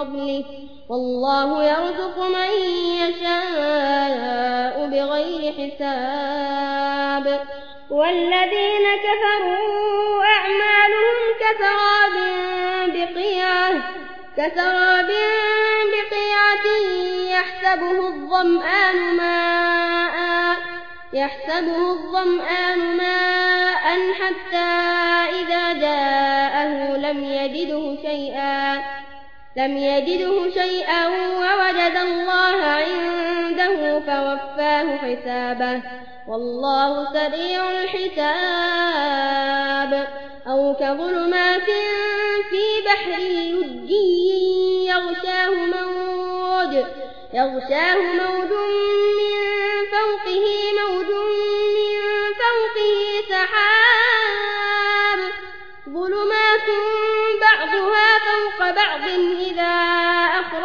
فضله. والله يرزق من يشاء بغير حساب. والذين كفروا أعمالهم كسراب بقيعة كسراب بقيعة يحسبه الظمآن ماء يحسبه الظمآن ماء حتى إذا جاءه لم يجده شيئا. لم يجده شيئا ووجد الله عنده فوفاه حسابه. والله سريع الحساب. أو كظلمات في بحر لجي يغشاه موج يغشاه موج من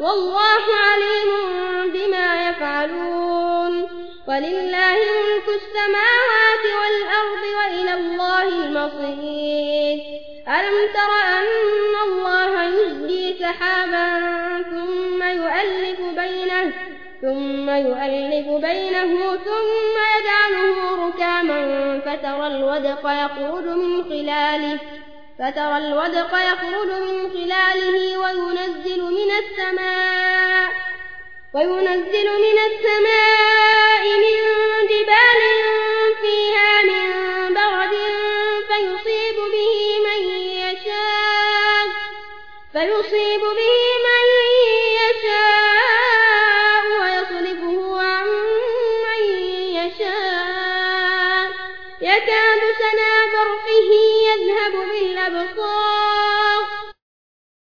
والله عليم بما يفعلون. ولله ملك السماوات والأرض وإلى الله المصير. ألم تر أن الله يزدي سحابا ثم يؤلف بينه ثم يؤلف بينه ثم يجعله ركاما فترى الودق يخرج من خلاله. فترى الودق يخرج من خلاله وينزل من السماء وينزل من السماء من جبال فيها من برد فيصيب به من يشاء فيصيب به من يشاء ويصرفه عن من يشاء. يكاد سنا برقه تذهب بالأبصار